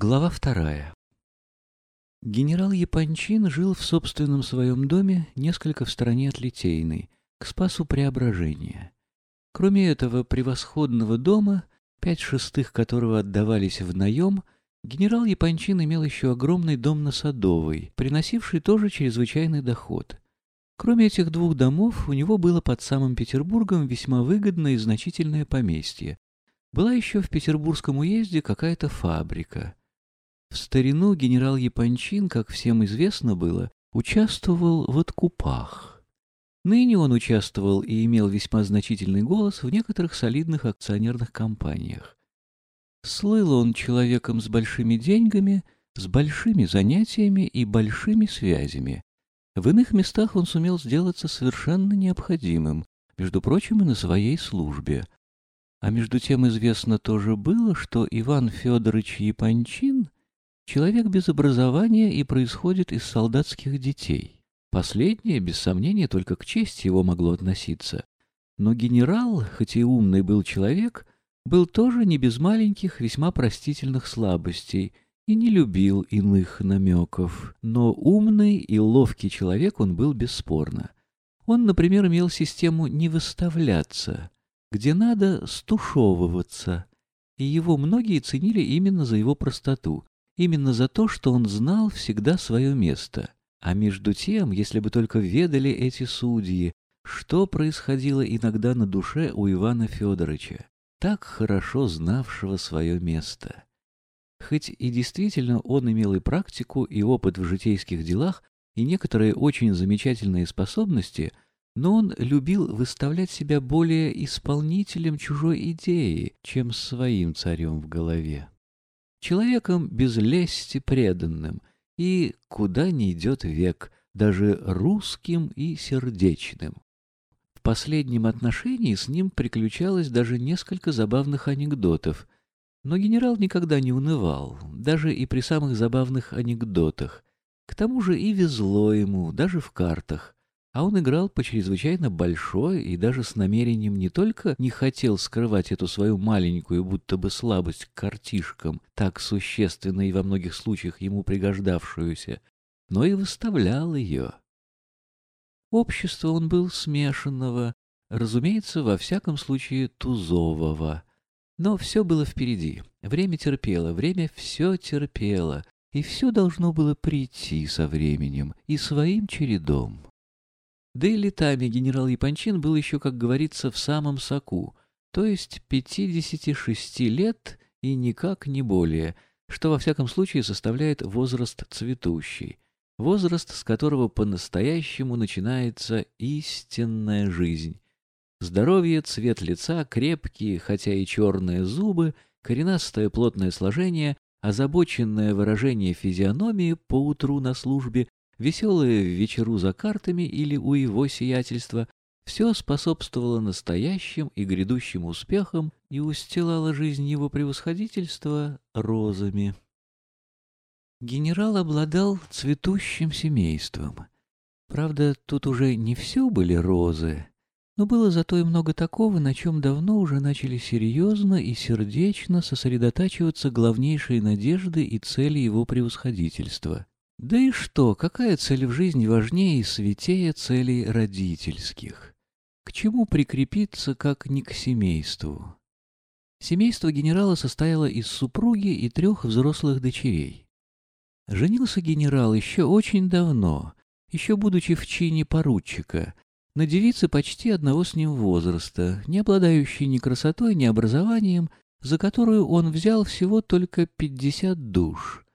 Глава вторая. Генерал Япончин жил в собственном своем доме несколько в стороне от Литейной, к Спасу Преображения. Кроме этого превосходного дома, пять шестых которого отдавались в наем, генерал Япончин имел еще огромный дом на Садовой, приносивший тоже чрезвычайный доход. Кроме этих двух домов, у него было под самым Петербургом весьма выгодное и значительное поместье. Была еще в Петербургском уезде какая-то фабрика — в старину генерал Япончин, как всем известно было, участвовал в откупах. Ныне он участвовал и имел весьма значительный голос в некоторых солидных акционерных компаниях. Слыл он человеком с большими деньгами, с большими занятиями и большими связями. В иных местах он сумел сделаться совершенно необходимым, между прочим, и на своей службе. А между тем известно тоже было, что Иван Федорович Япончин Человек без образования и происходит из солдатских детей. Последнее, без сомнения, только к чести его могло относиться. Но генерал, хоть и умный был человек, был тоже не без маленьких, весьма простительных слабостей и не любил иных намеков. Но умный и ловкий человек он был бесспорно. Он, например, имел систему «не выставляться», где надо стушевываться, и его многие ценили именно за его простоту, именно за то, что он знал всегда свое место. А между тем, если бы только ведали эти судьи, что происходило иногда на душе у Ивана Федоровича, так хорошо знавшего свое место. Хоть и действительно он имел и практику, и опыт в житейских делах, и некоторые очень замечательные способности, но он любил выставлять себя более исполнителем чужой идеи, чем своим царем в голове человеком без лести преданным, и куда не идет век, даже русским и сердечным. В последнем отношении с ним приключалось даже несколько забавных анекдотов, но генерал никогда не унывал, даже и при самых забавных анекдотах. К тому же и везло ему, даже в картах а он играл по чрезвычайно большой и даже с намерением не только не хотел скрывать эту свою маленькую, будто бы слабость к картишкам, так существенно и во многих случаях ему пригождавшуюся, но и выставлял ее. Общество он был смешанного, разумеется, во всяком случае тузового. Но все было впереди. Время терпело, время все терпело, и все должно было прийти со временем и своим чередом. Да и летами генерал Япончин был еще, как говорится, в самом соку, то есть 56 лет и никак не более, что во всяком случае составляет возраст цветущий, возраст, с которого по-настоящему начинается истинная жизнь. Здоровье, цвет лица, крепкие, хотя и черные зубы, коренастое плотное сложение, озабоченное выражение физиономии по утру на службе веселые в вечеру за картами или у его сиятельства, все способствовало настоящим и грядущим успехам и устилало жизнь его превосходительства розами. Генерал обладал цветущим семейством. Правда, тут уже не все были розы, но было зато и много такого, на чем давно уже начали серьезно и сердечно сосредотачиваться главнейшие надежды и цели его превосходительства. Да и что, какая цель в жизни важнее и святее целей родительских? К чему прикрепиться, как не к семейству? Семейство генерала состояло из супруги и трех взрослых дочерей. Женился генерал еще очень давно, еще будучи в чине поручика, на девице почти одного с ним возраста, не обладающей ни красотой, ни образованием, за которую он взял всего только пятьдесят душ —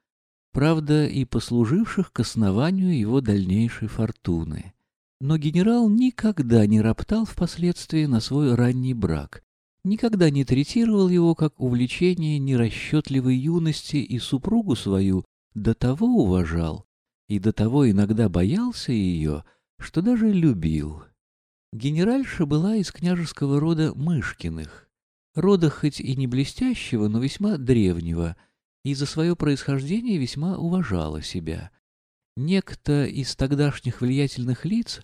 правда, и послуживших к основанию его дальнейшей фортуны. Но генерал никогда не роптал впоследствии на свой ранний брак, никогда не третировал его как увлечение нерасчетливой юности и супругу свою до того уважал и до того иногда боялся ее, что даже любил. Генеральша была из княжеского рода Мышкиных, рода хоть и не блестящего, но весьма древнего — и за свое происхождение весьма уважала себя. Некто из тогдашних влиятельных лиц,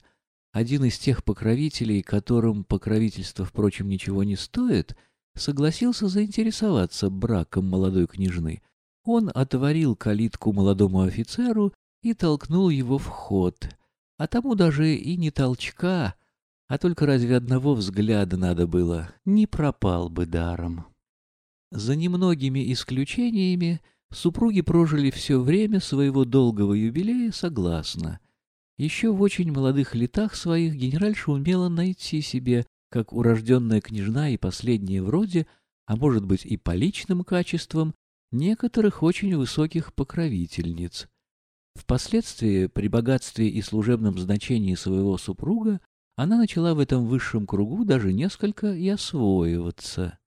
один из тех покровителей, которым покровительство, впрочем, ничего не стоит, согласился заинтересоваться браком молодой княжны. Он отворил калитку молодому офицеру и толкнул его в ход. А тому даже и не толчка, а только разве одного взгляда надо было, не пропал бы даром. За немногими исключениями супруги прожили все время своего долгого юбилея согласно. Еще в очень молодых летах своих генеральша умела найти себе, как урожденная княжна и последняя вроде, а может быть и по личным качествам, некоторых очень высоких покровительниц. Впоследствии, при богатстве и служебном значении своего супруга, она начала в этом высшем кругу даже несколько и освоиваться.